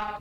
Uh,